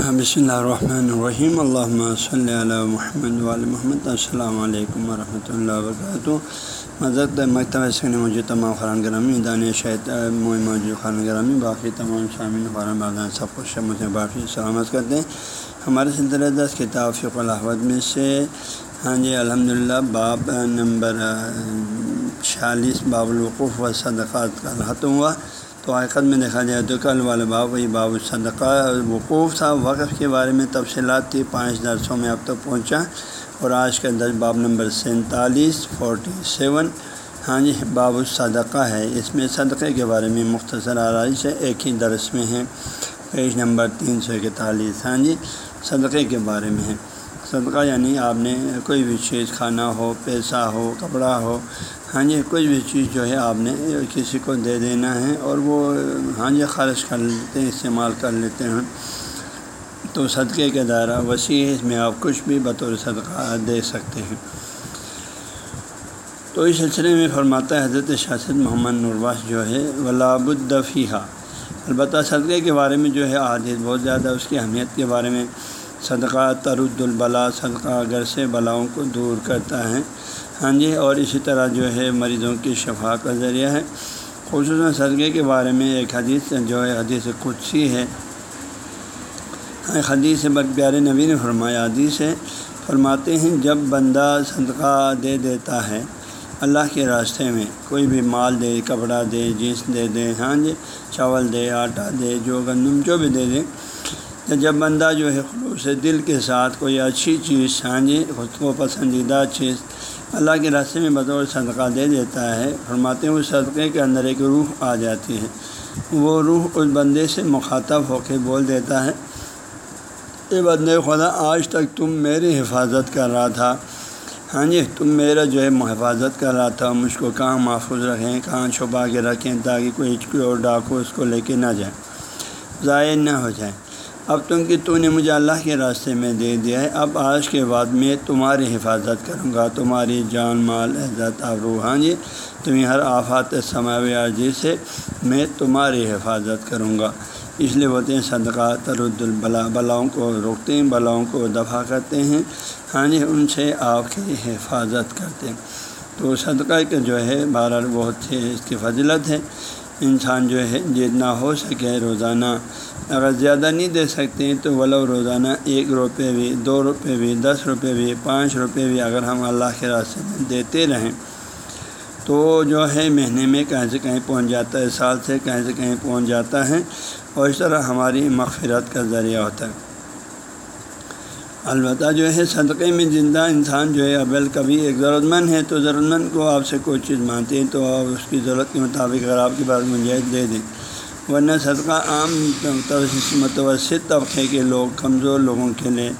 بسم اللہ الرحمن الرحیم۔ اللہ صلی اللہ محمد علیہ محمد۔ السلام علیکم ورحمۃ اللہ وبرکاتہ مذہب مکتبہ سکن موجود تمام خران گرامی دان شاید موجود خان گرامی، باقی تمام شامل خران باغان سب کو شمت باقی سلامت کرتے ہیں ہمارے سلسلہ دس کتاب فق الحمد میں سے ہاں جی الحمد للہ باب نمبر چھیالیس باب الوقوف و صدقات کا ختم ہوا۔ تو حقیقت میں دیکھا جائے تو کل والے باب وہی باب الصدقہ وقوف تھا۔ وقف کے بارے میں تفصیلات تھی۔ پانچ درسوں میں اب تک پہنچا اور آج کا درس باب نمبر سینتالیس، فورٹی سیون۔ ہاں جی باب الصدقہ ہے۔ اس میں صدقے کے بارے میں مختصر آرائش ہے۔ ایک ہی درس میں ہے۔ پیج نمبر تین سو اکتالیس۔ ہاں جی صدقے کے بارے میں ہے۔ صدقہ یعنی آپ نے کوئی بھی چیز کھانا ہو، پیسہ ہو، کپڑا ہو ہاں جی کوئی بھی چیز جو ہے آپ نے کسی کو دے دینا ہے اور وہ ہاں جی خرچ کر لیتے ہیں، استعمال کر لیتے ہیں۔ تو صدقے کا دائرہ، وسیع ہے، اس میں آپ کچھ بھی بطور صدقہ دے سکتے ہیں۔ تو اس سلسلے میں فرماتا ہے، حضرت شاست محمد نرواس جو ہے ولاب الدفیہ البتہ صدقے کے بارے میں جو ہے عادت بہت زیادہ اس کی اہمیت کے بارے میں صدقہ ترد البلا صدقہ گھر سے بلاؤں کو دور کرتا ہے۔ ہاں جی اور اسی طرح جو ہے مریضوں کی شفا کا ذریعہ ہے۔ خصوصاً صدقے کے بارے میں ایک حدیث، جو ہے حدیث قدسی ہے۔ حدیث بد پیارے نبی نے فرمایا، حدیث ہے، فرماتے ہیں، جب بندہ صدقہ دے دیتا ہے اللہ کے راستے میں، کوئی بھی مال دے، کپڑا دے جینس دے دے ہاں جی چاول دے، آٹا دے، جو گندم، جو بھی دے دے جب بندہ جو ہے خلوص دل کے ساتھ کوئی اچھی چیز ہاں جی خود کو پسندیدہ چیز اللہ کے راستے میں بطور صدقہ دے دیتا ہے، فرماتے ہیں، اس صدقے کے اندر ایک روح آ جاتی ہے۔ وہ روح اس بندے سے مخاطب ہو کے بول دیتا ہے، اے بندے خدا، آج تک تم میری حفاظت کر رہا تھا۔ ہاں جی تم میرا جو ہے حفاظت کر رہا تھا، مجھ کو کہاں محفوظ رکھیں، کہاں چھپا کے رکھیں تاکہ کوئی کوئی اور ڈاکو اس کو لے کے نہ جائے، ضائع نہ ہو جائے۔ اب تم کہ تو نے مجھے اللہ کے راستے میں دے دیا ہے، اب آج کے بعد میں تمہاری حفاظت کروں گا، تمہاری جان، مال، عزت آبرو ہاں جی تمہیں ہر آفات سماوی عرضی سے میں تمہاری حفاظت کروں گا۔ اس لیے بولتے ہیں، صدقہ، ترد البلا بلاؤں کو روکتے ہیں، بلاؤں کو دفاع کرتے ہیں ہاں جی ان سے آپ کی حفاظت کرتے ہیں۔ تو صدقہ کے جو ہے، بہرحال بہت اس کی فضلت ہے۔ انسان جو ہے، جتنا ہو سکے روزانہ اگر زیادہ نہیں دے سکتے ہیں تو ولو روزانہ ایک روپے بھی، دو روپے بھی، دس روپے بھی، پانچ روپے بھی اگر ہم اللہ کے راستے میں دیتے رہیں۔ تو جو ہے مہینے میں کہیں سے کہیں پہنچ جاتا ہے، سال سے کہیں سے کہیں پہنچ جاتا ہے۔ اور اس طرح ہماری مغفرت کا ذریعہ ہوتا ہے۔ البتہ جو ہے صدقے میں زندہ انسان جو ہے ابل کبھی ایک ضرورت مند ہے تو ضرورت مند کو آپ سے کوئی چیز مانتے ہیں تو آپ اس کی ضرورت کے مطابق اگر آپ کی بات گنجائش دے دیں۔ ورنہ صدقہ عام متوسط طبقے کے لوگ، کمزور لوگوں کے لیے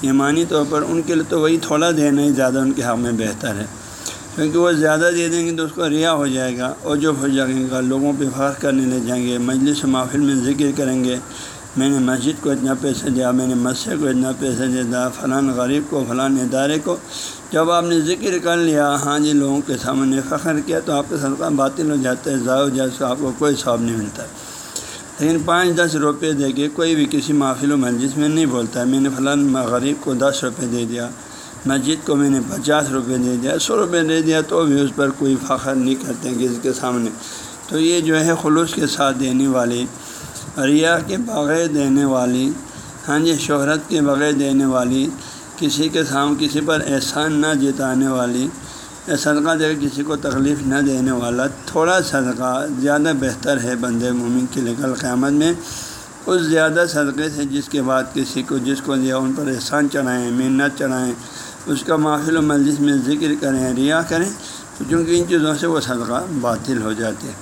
ایمانی طور پر ان کے لیے تو وہی تھوڑا دینا ہی زیادہ ان کے حق میں بہتر ہے۔ کیونکہ وہ زیادہ دے دیں گے تو اس کو ریا ہو جائے گا اور جو ہو جائے گا، لوگوں پہ فرق کرنے لے جائیں گے، مجلس و محفل میں ذکر کریں گے، میں نے مسجد کو اتنا پیسہ دیا، میں نے مسجد کو اتنا پیسہ دیا فلاں غریب کو فلاں ادارے کو۔ جب آپ نے ذکر کر لیا ہاں جی لوگوں کے سامنے فخر کیا تو آپ کا صدقہ باطل ہو جاتا ہے، ضائع ہو جائے آپ کو کوئی ثواب نہیں ملتا۔ لیکن پانچ دس روپے دے کے کوئی بھی کسی محفل و مسجد میں نہیں بولتا ہے۔ میں نے فلاں غریب کو دس روپے دے دیا، مسجد کو میں نے پچاس روپے دے دیا، سو روپے دے دیا تو بھی اس پر کوئی فخر نہیں کرتے کسی کے سامنے۔ تو یہ جو ہے خلوص کے ساتھ دینے والی، ریا کے بغیر دینے والی ہاں جی شہرت کے بغیر دینے والی، کسی کے سامنے کسی پر احسان نہ جتانے والی صدقہ دے کسی کو تکلیف نہ دینے والا تھوڑا صدقہ زیادہ بہتر ہے بند مومن کے لیے کل قیامت میں، اس زیادہ صدقے سے جس کے بعد کسی کو، جس کو دیا ان پر احسان چڑھائیں محنت چڑھائیں، اس کا محفل و مجلس میں ذکر کریں، ریا کریں چونکہ ان چیزوں سے وہ صدقہ باطل ہو جاتے ہیں۔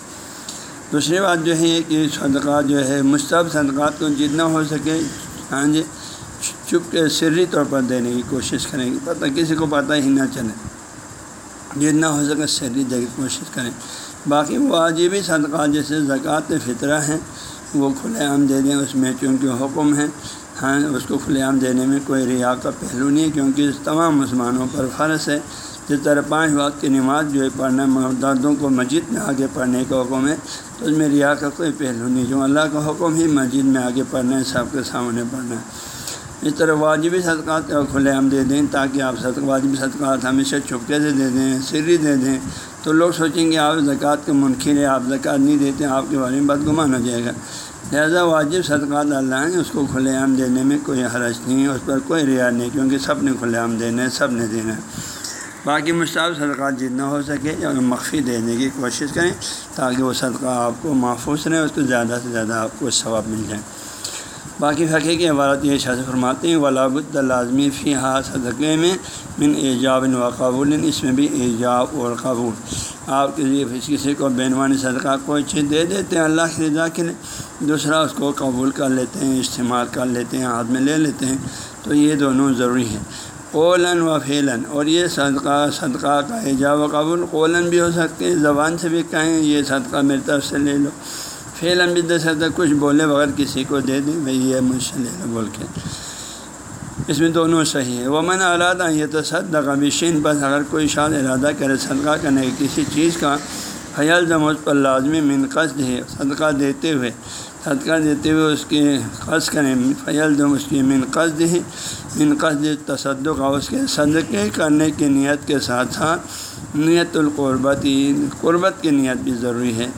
دوسری بات جو ہے کہ صدقہ جو ہے مشتب صدقات کو جتنا ہو سکے ہاں جی چپ کے سری طور پر دینے کی کوشش کریں گے پتہ کسی کو پتہ ہی نہ چلے۔ جتنا ہو سکے سری دے کی کوشش کریں۔ باقی واجبی صدقات جیسے زکوٰۃ فطرہ ہیں، وہ کھلے عام دے دیں، اس میں چونکہ حکم ہے۔ ہاں اس کو کھلے عام دینے میں کوئی ریا کا پہلو نہیں ہے، کیونکہ تمام مسلمانوں پر فرض ہے۔ جس طرح پانچ وقت کی نماز جو ہے پڑھنا، مردوں کو مسجد میں آگے پڑھنے کا حکم ہے، تو اس میں ریا کا کوئی پہلو نہیں۔ جو اللہ کا حکم ہی مسجد میں آگے پڑھنا ہے، سب کے سامنے پڑھنا ہے۔ اس طرح واجبی صدقات کھلے ہم دے دیں تاکہ آپ صدق واجبی صدقات ہمیشہ چھپکے سے دے دیں، سری دے دیں۔ تو لوگ سوچیں گے آپ زکوٰۃ کے منکر ہیں، آپ زکوٰۃ نہیں دیتے، آپ کے بارے میں بدگمان ہو جائے گا۔ لہٰذا واجب صدقات اللہ ہیں، اس کو کھلے عام دینے میں کوئی حرج نہیں ہے اس پر کوئی رعایت نہیں، کیونکہ سب نے کھلے عام دینا ہے سب نے دینا ہے۔ باقی مشتاق صدقات جتنا ہو سکے مخفی دینے کی کوشش کریں تاکہ وہ صدقہ آپ کو محفوظ رہے، اس کو زیادہ سے زیادہ آپ کو ثواب مل جائے۔ باقی فقے کی عبارت یہ شاذ فرماتے ہیں ولاب لازمی فی ہا صدقے میں من ایجاب و قبول اس میں بھی ایجاب اور قبول۔ آپ کسی کسی کو بینوانی صدقہ کوئی چیز دے دیتے ہیں، اللہ کی رضا کے لیے۔ دوسرا، اس کو قبول کر لیتے ہیں، استعمال کر لیتے ہیں، ہاتھ میں لے لیتے ہیں۔ تو یہ دونوں ضروری ہے قولن و پھیلن اور یہ صدقہ صدقہ کا ایجاب و قبول قولن بھی ہو سکتے ہیں، زبان سے بھی کہیں یہ صدقہ میری طرف سے لے لو۔ فعلاً بھی دے کچھ بولے، بغیر کسی کو دے دیں بھائی یہ مجھ سے لے لو بول کے۔ اس میں دونوں صحیح ہے وہ ارادہ یہ تو صدقہ بشین بس اگر کوئی شاد ارادہ کرے صدقہ کرنے کی کسی چیز کا خیال جمع پر لازمی منقصد ہے۔ صدقہ دیتے ہوئے، صدقہ دیتے ہوئے اس کی قص کریں۔ فیل دم اس کی منقصد ہی منقصد تصدق اور اس کے صدقے کرنے کی نیت کے ساتھ ساتھ نیت القربتی، قربت کی نیت بھی ضروری ہے۔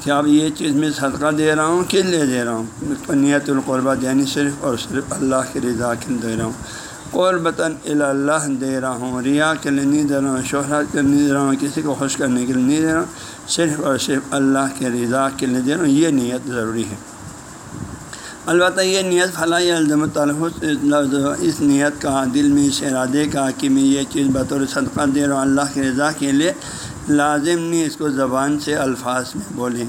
کہ اب یہ چیز میں صدقہ دے رہا ہوں کس لیے دے رہا ہوں؟ نیت القربت یعنی صرف اور صرف اللہ کی رضا کے لیے دے رہا ہوں۔ قربتاً اللہ دے رہا ہوں، ریا کے لیے نہیں دے رہا ہوں، شہرت کے لیے نہیں دے رہا ہوں، کسی کو خوش کرنے کے لیے نہیں دے رہا ہوں، صرف اور صرف اللہ کے رضا کے لیے دے رہا ہوں۔ یہ نیت ضروری ہے۔ البتہ یہ نیت فلاح الزم تلفظ اس نیت کا دل میں اس ارادے کا کہ میں یہ چیز بطور صدقہ دے رہا ہوں، اللہ کے رضا کے لیے لازم نہیں اس کو زبان سے الفاظ میں بولیں۔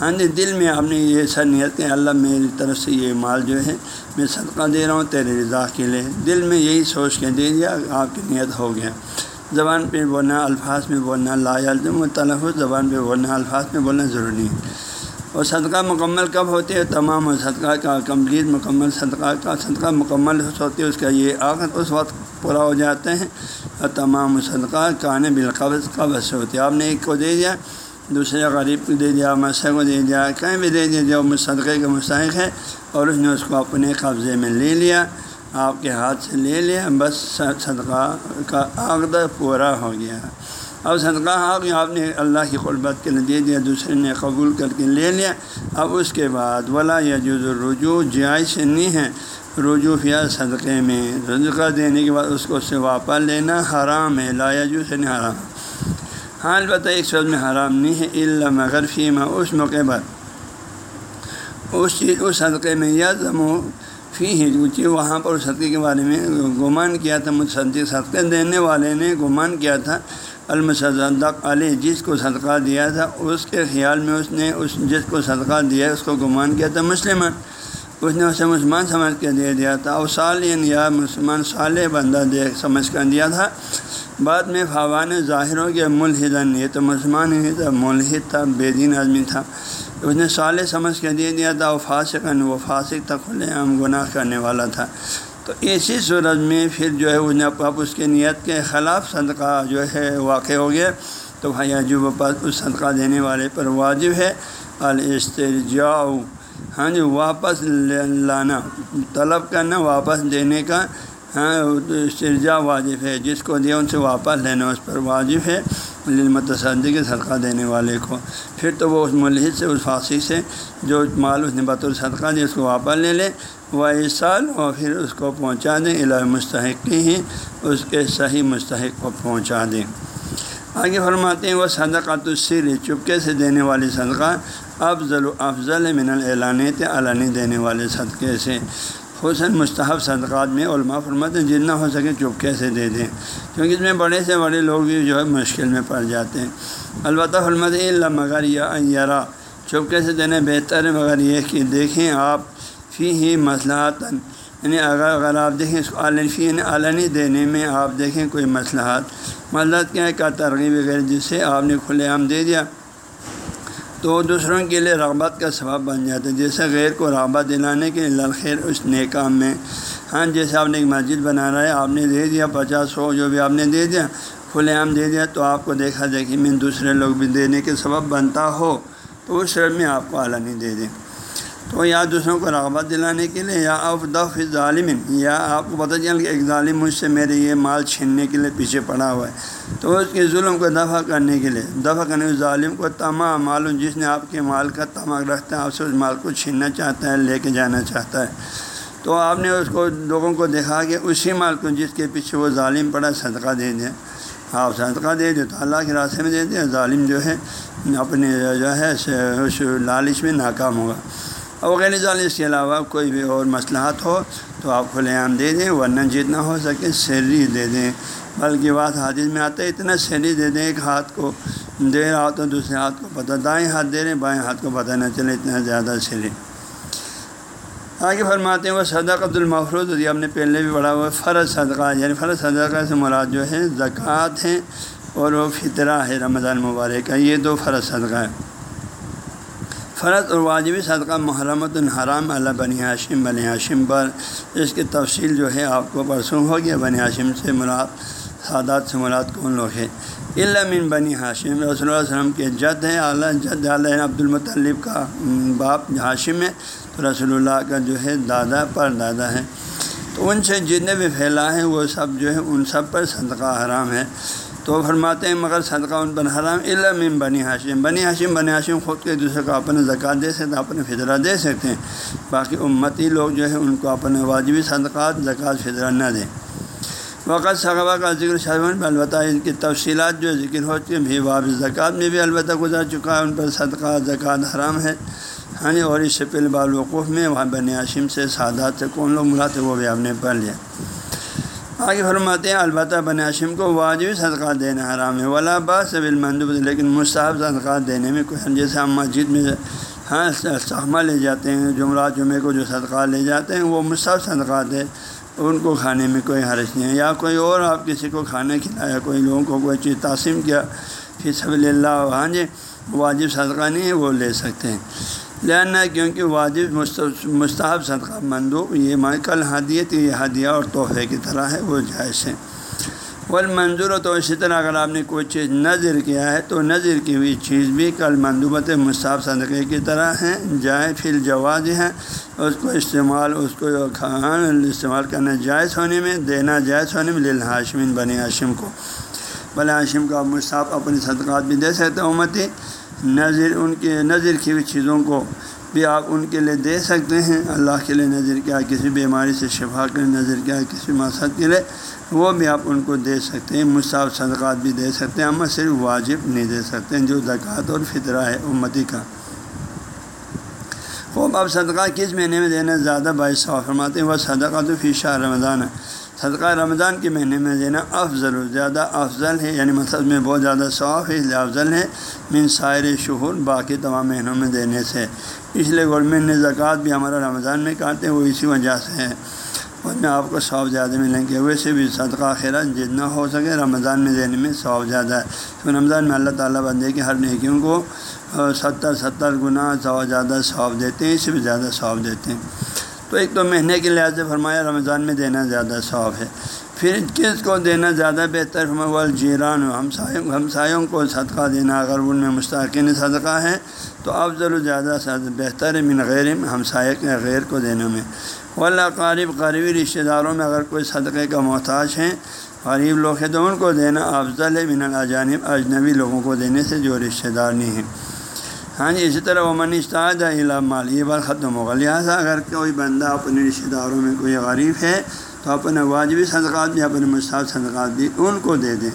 ہاں جی دل میں آپ نے یہ سر نیت کہ اللہ میری طرف سے یہ مال جو ہے، میں صدقہ دے رہا ہوں، تیرے رضا کے لیے۔ دل میں یہی سوچ کے دے دیا، آپ کی نیت ہو گیا۔ زبان پہ بولنا، الفاظ میں بولنا لا الزم و تلفظ زبان پہ بولنا، الفاظ میں بولنا ضروری۔ ہے اور صدقہ مکمل کب ہوتے ہے تمام صدقہ کا کمپلیٹ مکمل صدقہ کا صدقہ مکمل ہوتی ہے اس کا یہ آخر اس وقت پورا ہو جاتے ہیں۔ اور تمام صدقہ کان بالقبض، قبض ہوتے آپ نے ایک کو دے دیا، دوسرے غریب کو دے دیا مسئلہ کو دے دیا، کہیں بھی دے دیا جو صدقے کے مستحق ہے اور اس نے اس کو اپنے قبضے میں لے لیا، آپ کے ہاتھ سے لے لیا، بس صدقہ کا عقد پورا ہو گیا۔ اب صدقہ آپ آپ نے اللہ کی قربت کے لیے دے دیا، دوسرے نے قبول کر کے لے لیا۔ اب اس کے بعد ولا یا جو رجوع جائز نہیں ہے۔ رجوع یا صدقے میں صدقہ دینے کے بعد اس کو اس سے واپس لینا حرام ہے، لا جو سے نہیں حرام۔ ہاں البتہ ایک سوچ میں حرام نہیں ہے علم مگر فیمہ اس موقع پر۔ اس چیز، اس صدقے میں یا زمو فی ہی وہاں پر اس صدقے کے بارے میں گمان کیا تھا مجھ صدقے دینے والے نے گمان کیا تھا۔ المصدق علی جس کو صدقہ دیا تھا، اس کے خیال میں اس نے اس جس کو صدقہ دیا اس کو گمان کیا تھا مسلمان اس نے اسے مسلمان سمجھ کے دے دیا تھا اور سالین یا مسلمان صالح بندہ دے سمجھ کر دیا تھا۔ بعد میں فوان ظاہر ہو گیا، ملحدن۔ یہ تو مسلمان ہی تھا، ملحد تھا، بے دین آدمی تھا۔ اس نے صالح سمجھ کے دے دیا تھا وہ فاسقن، وہ فاسق تھا، کھلے عام گناہ کرنے والا تھا۔ تو اسی صورت میں پھر جو ہے انہیں اب اس کے نیت کے خلاف صدقہ جو ہے واقع ہو گیا۔ تو بھائی عجوب پاس اس صدقہ دینے والے پر واجب ہے۔ الاسترجاؤ ہاں جی واپس لانا، طلب کرنا، واپس دینے کا ہاں استرجا واجب ہے۔ جس کو دیا ان سے واپس لینا اس پر واجب ہے۔ متصدی کے صدقہ دینے والے کو۔ پھر تو وہ اس ملحد سے، اس فاصی سے جو مال اس نے بطور صدقہ دیا، اس کو واپس لے لے۔ وہ اور پھر اس کو پہنچا دیں الہ مستحق ہی اس کے صحیح مستحق کو پہنچا دیں۔ آگے فرماتے ہیں وہ صدقہ تو سر چپکے سے دینے والی صدقہ، افضل و افضل من العلانیت علانی دینے والے صدقے سے۔ حسن مستحب صدقات میں علماء فرماتے ہیں، جتنا ہو سکے چپکے سے دے دیں۔ کیونکہ اس میں بڑے سے بڑے لوگ بھی جو ہے مشکل میں پڑ جاتے ہیں۔ البتہ فرمت اللہ مگر یا چپکے سے دینا بہتر ہے، مگر یہ کہ دیکھیں آپ فی ہی مسلحات یعنی اگر اگر آپ دیکھیں اس کو فی یعنی علنی دینے میں آپ دیکھیں کوئی مسلحات مطلب کیا ہے؟ کا ترغیب وغیرہ جس سے آپ نے کھلے عام دے دیا. تو دوسروں کے لیے رغبت کا سبب بن جاتا ہے. جیسے غیر کو رغبت دلانے کے لیے خیر اس نئے کام میں. ہاں جیسے آپ نے ایک مسجد بنا رہا ہے، آپ نے دے دیا پچاس سو، جو بھی آپ نے دے دیا، کھلے عام دے دیا، تو آپ کو دیکھا دیکھی میں دوسرے لوگ بھی دینے کے سبب بنتا ہو، تو اس شرط میں آپ کو اعلیٰ نہیں دے دیں۔ تو یا دوسروں کو رغبت دلانے کے لیے یا اف دف ظالم یا آپ کو پتہ چل کہ ایک ظالم مجھ سے میرے یہ مال چھیننے کے لیے پیچھے پڑا ہوا ہے۔ تو اس کے ظلم کو دفع کرنے کے لیے، دفع کرنے ظالم کو تمام معلوم جس نے آپ کے مال کا تمام رکھتا ہے، آپ سے اس مال کو چھیننا چاہتا ہے، لے کے جانا چاہتا ہے۔ تو آپ نے اس کو، لوگوں کو دیکھا کہ اسی مال کو جس کے پیچھے وہ ظالم پڑا، صدقہ دے دیں۔ آپ صدقہ دے دیں تو اللہ کے راستے میں دے دیں، ظالم جو ہے، اپنے جو ہے، اس لالچ میں ناکام ہوگا۔ اور غیر اس کے علاوہ کوئی بھی اور مصلاحت ہو تو آپ کھلے عام دے دیں، ورنہ جتنا ہو سکے سیلری دے دیں۔ بلکہ بات حادث میں آتا ہے، اتنا سیلری دے دیں، ایک ہاتھ کو دے رہا ہو تو دوسرے ہاتھ کو پتہ، دائیں ہاتھ دے رہے بائیں ہاتھ کو پتہ نہ چلے، اتنا زیادہ سیلری۔ آگے فرماتے ہیں، وہ صدق عبد المفروض ہوتی آپ نے پہلے بھی پڑھا ہوا فرض صدقہ یعنی فرض صدقہ سے مراد جو ہے، زکوٰۃ ہیں اور وہ فطرہ ہے، رمضان مبارک کا، یہ دو فرض صدقہ ہے۔ فرض اور واجبی صدقہ محرمت الحرام اللہ بنی ہاشم بنی ہاشم پر اس کی تفصیل جو ہے آپ کو پرسوں ہو گیا بنی ہاشم سے مراد، سادات سے مراد کون لوگ ہے علامن بنی ہاشم، رسول اللہ وسلم کے جد ہیں، اعلیٰ جد علیہ عبد المطلب کا باپ ہاشم ہے، تو رسول اللہ کا جو ہے دادا، پر دادا ہے۔ تو ان سے جتنے بھی پھیلا ہیں وہ سب جو ہے ان سب پر صدقہ حرام ہے۔ تو فرماتے ہیں، مگر صدقہ ان پر حرام علم بنی ہاشم بنی ہاشم بنی ہاشم خود کے دوسرے کو اپنے زکوٰۃ دے سکتے ہیں اپنے فطرہ دے سکتے ہیں۔ باقی امتی لوگ جو ہے ان کو اپنے واجبی صدقات زکوٰۃ فطرہ نہ دیں۔ وقت صحابہ کا ذکر شاہن میں البتہ ان کی تفصیلات جو ذکر ہوتی ہیں، بھی باب زکوٰۃ میں بھی البتہ گزر چکا ہے۔ ان پر صدقہ زکوٰۃ حرام ہے۔ ہاں جی، اور اس سے پہلے بالوقوف میں وہاں بنی ہاشم سے سادات سے کون لوگ ملا تھے، وہ بھی آپ نے پڑھ لیا۔ آگے فرماتے ہیں، البتہ بن ہاشم کو واجب صدقہ دینا حرام ہے، ولا باس مندوب لیکن مصحف صدقہ دینے میں کوئی جیسے ہم مسجد میں ہاں سہمہ لے جاتے ہیں جمعرات جمعے کو جو صدقہ لے جاتے ہیں، وہ مصحف صدقات ہے ان کو کھانے میں کوئی حرج نہیں ہے۔ یا کوئی اور آپ کسی کو کھانا کھلایا، کوئی لوگوں کو کوئی چیز تقسیم کیا پھر سب اللہ ہاں جی واجب صدقہ نہیں ہے، وہ لے سکتے ہیں۔ لینا کیونکہ واجب، مستحب صدقہ مندوب، یہ مائیکل حدیت، یہ ہدیہ اور تحفے کی طرح ہے، وہ جائز ہے ول منظور تو اسی طرح اگر آپ نے کوئی چیز نظر کیا ہے تو نظر کی ہوئی چیز بھی کل مندوبت مصحف صدقے کی طرح ہیں جائے پھر جواز ہیں، اس کو استعمال، اس کو کھان، استعمال کرنا جائز ہونے میں، دینا جائز ہونے میں للحاشمین بنی ہاشم کو۔ بل ہاشم کا مصحف اپنی صدقات بھی دے سکتے امتی نظر ان کے نظر کی ہوئی چیزوں کو بھی آپ ان کے لیے دے سکتے ہیں۔ اللہ کے لیے نظر کیا کسی بیماری سے شفا کے لیے نظر کیا کسی مقصد کے لیے، وہ بھی آپ ان کو دے سکتے ہیں۔ مصعف صدقات بھی دے سکتے ہیں، اما صرف واجب نہیں دے سکتے ہیں، جو زکوٰۃ اور فطرہ ہے امتی کا۔ خوب، آپ صدقہ کس مہینے میں دینا زیادہ باعث فرماتے ہیں۔ وہ صدقہ تو فی شاہ رمضان ہے۔ صدقہ رمضان کے مہینے میں دینا افضل زیادہ افضل ہے یعنی مقصد میں بہت زیادہ صاف ہے افضل ہے، من سائر شہور باقی تمام مہینوں میں دینے سے۔ اس لیے گورنمنٹ نے زکوٰۃ بھی ہمارا رمضان میں کاٹے، وہ اسی وجہ سے ہے۔ اس میں آپ کو سواب زیادہ ملیں گے ویسے بھی صدقہ خیرات جتنا ہو سکے رمضان میں دینے میں سواب زیادہ ہے۔ تو رمضان میں اللہ تعالیٰ بندے کے ہر نیکیوں کو ستر ستر گنا سو زیادہ ثواب دیتے ہیں، اس سے بھی زیادہ ثواب دیتے ہیں۔ تو ایک تو مہینے کے لحاظ سے فرمایا رمضان میں دینا زیادہ ثواب ہے۔ پھر کس کو دینا زیادہ بہتر؟ وال جیران ہمسایوں ہمسایوں کو صدقہ دینا۔ اگر ان میں مستقین صدقہ ہے تو افضل و زیادہ بہتر ہے من غیر ہمسائے کے غیر کو دینے میں۔ واللہ قارب قریبی رشتہ داروں میں اگر کوئی صدقے کا محتاج ہیں، غریب لوگ ہیں تو ان کو دینا افضل ہے۔ من الاجانب اجنبی لوگوں کو دینے سے جو رشتہ دار نہیں ہیں۔ ہاں جی اسی طرح وہ منشتاد مال یہ بات ختم ہوگا لہٰذا اگر کوئی بندہ اپنے رشتہ داروں میں کوئی غریب ہے تو اپنے واجبی صدقات بھی، اپنے مستعد صدقات بھی ان کو دے دیں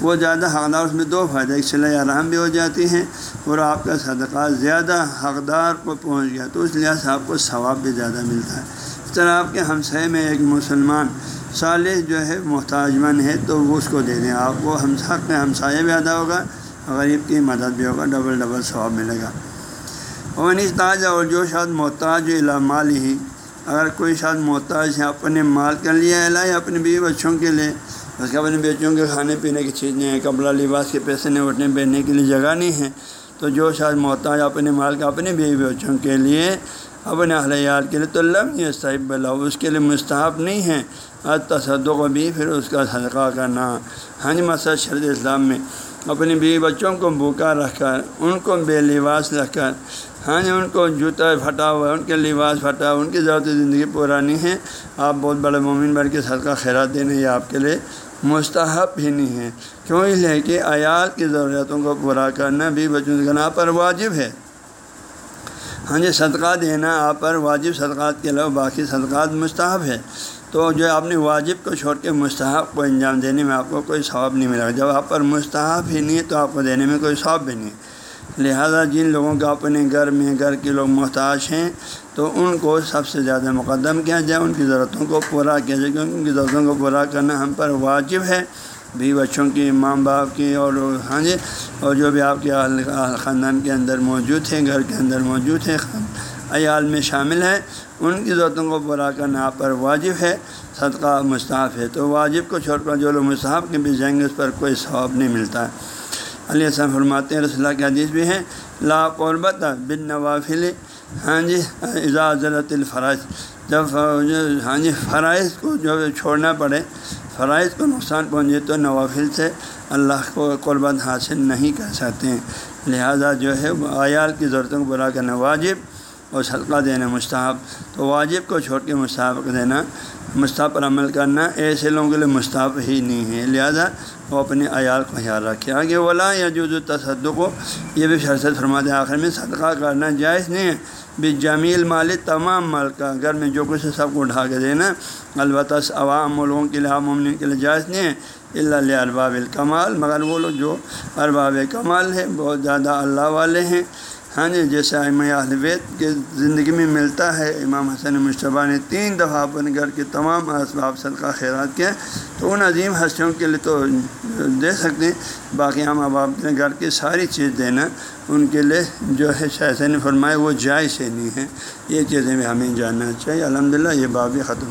وہ زیادہ حقدار، اس میں دو فائدہ ایک صلاح رحم بھی ہو جاتی ہیں اور آپ کا صدقات زیادہ حقدار کو پہنچ گیا تو اس لحاظ سے آپ کو ثواب بھی زیادہ ملتا ہے۔ اس طرح آپ کے ہمسائے میں ایک مسلمان صالح جو ہے، محتاج من ہے تو وہ اس کو دے دیں۔ آپ کو ہم حق میں ہمسایہ بھی ادا ہوگا۔ غریب کی مدد بھی ہوگا، ڈبل ڈبل ثواب ملے گا۔ اور تاج اور جو شاید محتاج مال ہی، اگر کوئی شاید محتاج ہے اپنے مال کے لیے یا اپنے بیوی بچوں کے لیے، اس کے اپنے بچوں کے کھانے پینے کی چیز نہیں ہے، کپڑا، لباس کے پیسے نہیں، اٹھنے بیٹھنے کے لیے جگہ نہیں ہے، تو جو شاید محتاج اپنے مال کا اپنے بیوی بچوں کے لیے، اپنے اہلیات کے لیے، تو لم یہ صحیح اللہ اس کے لیے مستحب نہیں ہے۔ تصدق بھی، پھر اس کا صدقہ کرنا۔ ہاں جی مسئلہ شرط اسلام میں۔ اپنی بیوی بچوں کو بھوکا رکھ کر ان کو بے لباس رکھ کر ہاں جی ان کو جوتا پھٹا ہوا ہے ان کے لباس پھٹا ہوا، ان کی ضرورت زندگی پرانی ہے۔ آپ بہت بڑے مومن بھر کے صدقہ خیرات دینے یہ آپ کے لیے مستحب ہی نہیں ہے کیوں اس لیے کہ عیال کی ضرورتوں کو پورا کرنا بھی بچوں کے گناہ پر واجب ہے۔ ہاں جی صدقہ دینا آپ پر واجب، صدقات کے علاوہ باقی صدقات مستحب ہے۔ تو جو آپ نے واجب کو چھوڑ کے مستحب کو انجام دینے میں آپ کو کوئی ثواب نہیں ملے گا۔ جب آپ پر مستحب ہی نہیں ہے تو آپ کو دینے میں کوئی ثواب بھی نہیں ہے۔ لہذا جن لوگوں کا اپنے گھر میں گھر کے لوگ محتاج ہیں تو ان کو سب سے زیادہ مقدم کیا جائے، ان کی ضرورتوں کو پورا کیا جائے، کیونکہ ان کی ضرورتوں کو پورا کرنا ہم پر واجب ہے۔ بھی بچوں کی، ماں باپ کی اور ہاں جی اور جو بھی آپ کے خاندان کے اندر موجود ہیں، گھر کے اندر موجود ہیں عیال میں شامل ہیں ان کی ضرورتوں کو پورا کرنا آپ پر واجب ہے۔ صدقہ مستحف ہے۔ تو واجب کو چھوڑ کر جو لوگ مصحف کے بھی جائیں گے، اس پر کوئی ثواب نہیں ملتا۔ ہے علیہ السلام فرماتے ہیں، رسول اللہ کے حدیث بھی ہیں لا قربت بن نوافل ہاں جی اجازت الفرائض۔ جب ہاں جی فرائض کو جو چھوڑنا پڑے، فرائض کو نقصان پہنچے تو نوافل سے اللہ کو قربت حاصل نہیں کر سکتے۔ ہیں لہذا جو ہے، عیال کی ضرورتوں کو برا کرنا واجب۔ اور صدقہ دینا مستحب۔ تو واجب کو چھوڑ کے مستحب دینا، مستحب پر عمل کرنا، ایسے لوگوں کے لیے مستحب ہی نہیں ہے۔ لہذا وہ اپنے عیال کو خیال رکھے آگے ولا یا جو تصدق ہو یہ بھی شرست فرما آخر میں صدقہ کرنا جائز نہیں ہے۔ بھی جمیل مال تمام مال کا۔ گھر میں جو کچھ ہے، سب کو اٹھا کے دینا۔ البتہ عوام لوگوں کے لیے عام ممن کے لیے جائز نہیں ہے۔ اللہ ارباب الکمال مگر وہ لوگ جو ارباب کمال ہے، بہت زیادہ اللہ والے ہیں۔ ہاں جی جیسے اہل بیت کے زندگی میں ملتا ہے، امام حسن مشتبہ نے تین دفعہ اپنے گھر کے تمام اسباب صدقہ خیرات کیا، تو ان عظیم ہستیوں کے لیے تو دے سکتے ہیں۔ باقی ہم اب آپ کے گھر کی ساری چیز دینا، ان کے لیے جو ہے، شاہ نے فرمائے وہ جائز سے نہیں ہے۔ یہ چیزیں بھی ہمیں جاننا چاہیے۔ الحمد للہ یہ باب ختم